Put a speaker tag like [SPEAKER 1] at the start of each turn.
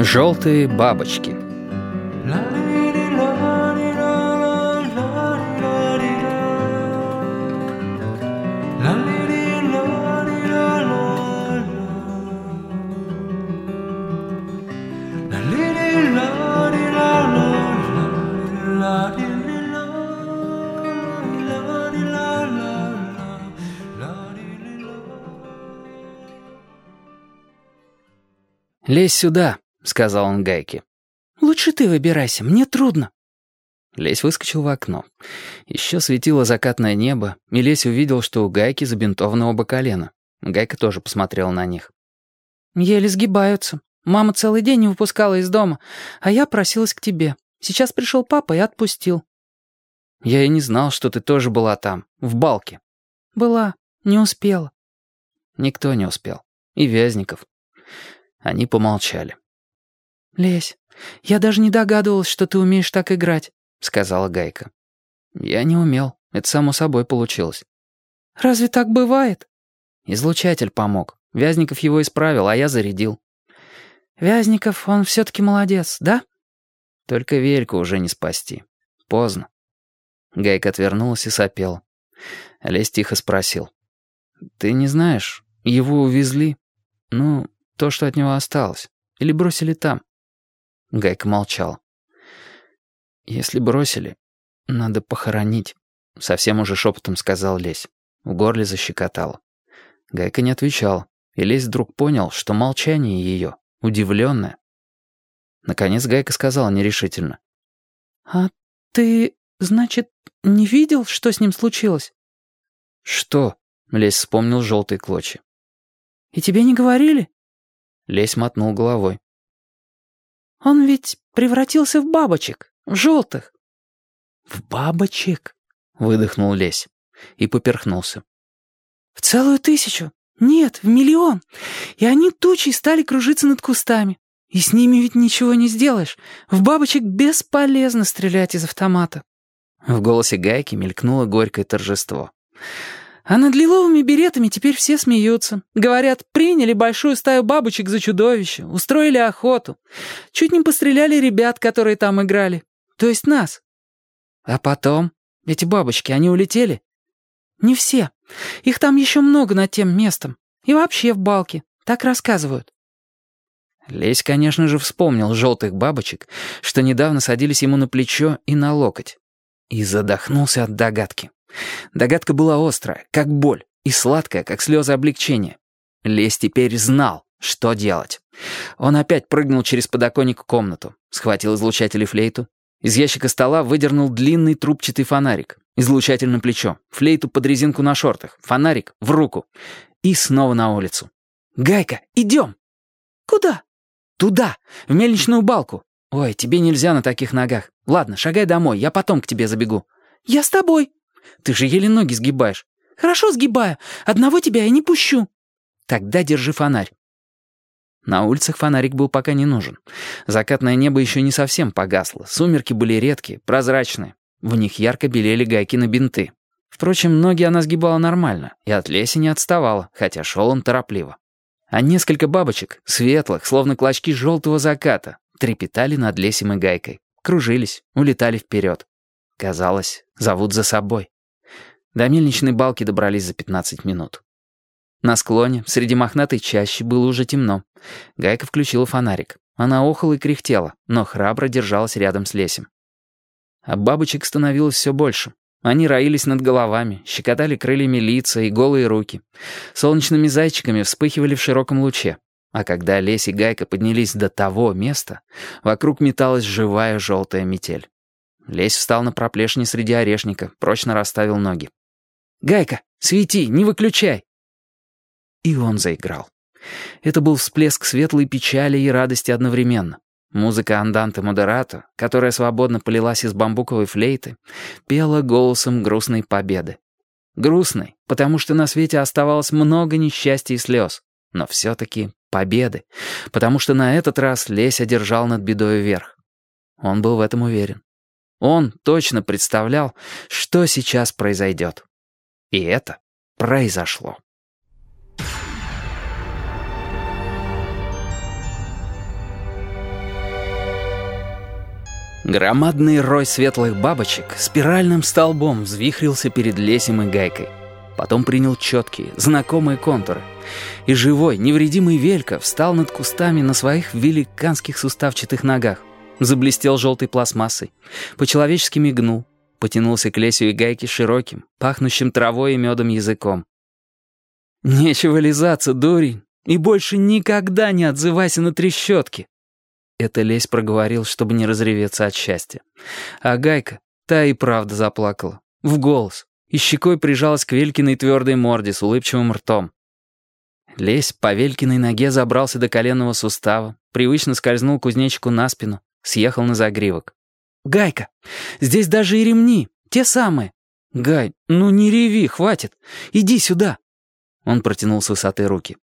[SPEAKER 1] Желтые бабочки. «Лезь сюда», — сказал он Гайке.
[SPEAKER 2] «Лучше ты выбирайся, мне трудно».
[SPEAKER 1] Лесь выскочил в окно. Еще светило закатное небо, и Лесь увидел, что у Гайки забинтованы оба колена. Гайка тоже посмотрел на них.
[SPEAKER 2] «Еле сгибаются. Мама целый день не выпускала из дома, а я просилась к тебе. Сейчас пришел папа и отпустил».
[SPEAKER 1] «Я и не знал, что ты тоже была там, в балке».
[SPEAKER 2] «Была, не успела».
[SPEAKER 1] Никто не успел. И Вязников. Они помолчали.
[SPEAKER 2] «Лесь, я даже не догадывалась, что ты умеешь так играть», — сказала Гайка.
[SPEAKER 1] «Я не умел. Это само собой получилось».
[SPEAKER 2] «Разве так бывает?»
[SPEAKER 1] Излучатель помог. Вязников его исправил, а я зарядил.
[SPEAKER 2] «Вязников, он все-таки молодец, да?»
[SPEAKER 1] Только Вельку уже не спасти. Поздно. Гайка отвернулась и сопела. Лесь тихо спросил. «Ты не знаешь, его увезли? Ну, то, что от него осталось. Или бросили там?» Гайка молчал. «Если бросили, надо похоронить», — совсем уже шепотом сказал Лесь. В горле защекотало. Гайка не отвечал, и Лесь вдруг понял, что молчание ее удивленное. Наконец Гайка сказала нерешительно.
[SPEAKER 2] «А ты, значит, не видел, что с ним случилось?»
[SPEAKER 1] «Что?» — Лесь вспомнил желтые клочья.
[SPEAKER 2] «И тебе не говорили?»
[SPEAKER 1] Лесь мотнул головой.
[SPEAKER 2] «Он ведь превратился в бабочек, в желтых».
[SPEAKER 1] «В бабочек?» — выдохнул Лесь и поперхнулся.
[SPEAKER 2] «В целую тысячу? Нет, в миллион. И они тучей стали кружиться над кустами. И с ними ведь ничего не сделаешь. В бабочек бесполезно стрелять из автомата».
[SPEAKER 1] В голосе Гайки мелькнуло горькое торжество.
[SPEAKER 2] А над лиловыми беретами теперь все смеются. Говорят, приняли большую стаю бабочек за чудовище, устроили охоту. Чуть не постреляли ребят, которые там играли. То есть нас. А потом? Эти бабочки, они улетели? Не все. Их там еще много над тем местом. И вообще в балке. Так рассказывают.
[SPEAKER 1] Лесь, конечно же, вспомнил желтых бабочек, что недавно садились ему на плечо и на локоть. И задохнулся от догадки. Догадка была острая, как боль, и сладкая, как слезы облегчения. Лесь теперь знал, что делать. Он опять прыгнул через подоконник в комнату, схватил излучатель и флейту. Из ящика стола выдернул длинный трубчатый фонарик. Излучатель на плечо, флейту под резинку на шортах, фонарик в руку. И снова на улицу. «Гайка, идем!»
[SPEAKER 2] «Куда?»
[SPEAKER 1] «Туда, в мельничную балку. Ой, тебе нельзя на таких ногах. Ладно, шагай домой, я потом к тебе забегу».
[SPEAKER 2] «Я с тобой».
[SPEAKER 1] Ты же еле ноги сгибаешь.
[SPEAKER 2] Хорошо сгибаю. Одного тебя я не пущу.
[SPEAKER 1] Тогда держи фонарь. На улицах фонарик был пока не нужен. Закатное небо еще не совсем погасло. Сумерки были редкие, прозрачные. В них ярко белели гайки на бинты. Впрочем, ноги она сгибала нормально, и от Леси не отставала, хотя шел он торопливо. А несколько бабочек, светлых, словно клочки желтого заката, трепетали над Лесем и Гайкой, кружились, улетали вперед. Казалось, зовут за собой. До мельничной балки добрались за 15 минут. На склоне, среди мохнатой чащи, было уже темно. Гайка включила фонарик. Она охала и кряхтела, но храбро держалась рядом с лесем. А бабочек становилось все больше. Они роились над головами, щекотали крыльями лица и голые руки. Солнечными зайчиками вспыхивали в широком луче. А когда Лесь и Гайка поднялись до того места, вокруг металась живая желтая метель. Лесь встал на проплешине среди орешника, прочно расставил ноги. «Гайка, свети, не выключай!» И он заиграл. Это был всплеск светлой печали и радости одновременно. Музыка анданте модерато, которая свободно полилась из бамбуковой флейты, пела голосом грустной победы. Грустной, потому что на свете оставалось много несчастья и слез, но все-таки победы, потому что на этот раз Лесь одержал над бедой верх. Он был в этом уверен. Он точно представлял, что сейчас произойдет. И это произошло. Громадный рой светлых бабочек спиральным столбом взвихрился перед Лесем и Гайкой. Потом принял четкие, знакомые контуры. И живой, невредимый Велька встал над кустами на своих великанских суставчатых ногах. Заблестел желтой пластмассой. По-человечески мигнул. Потянулся к Лесю и Гайке широким, пахнущим травой и медом языком. «Нечего лизаться, дурень, и больше никогда не отзывайся на трещотки!» Это Лесь проговорил, чтобы не разреветься от счастья. А Гайка, та и правда заплакала. В голос и щекой прижалась к Велькиной твердой морде с улыбчивым ртом. Лесь по Велькиной ноге забрался до коленного сустава, привычно скользнул кузнечику на спину, съехал на загривок. «Гайка, здесь даже и ремни, те самые». «Гай, ну не реви, хватит, иди сюда». Он протянул с высоты руки.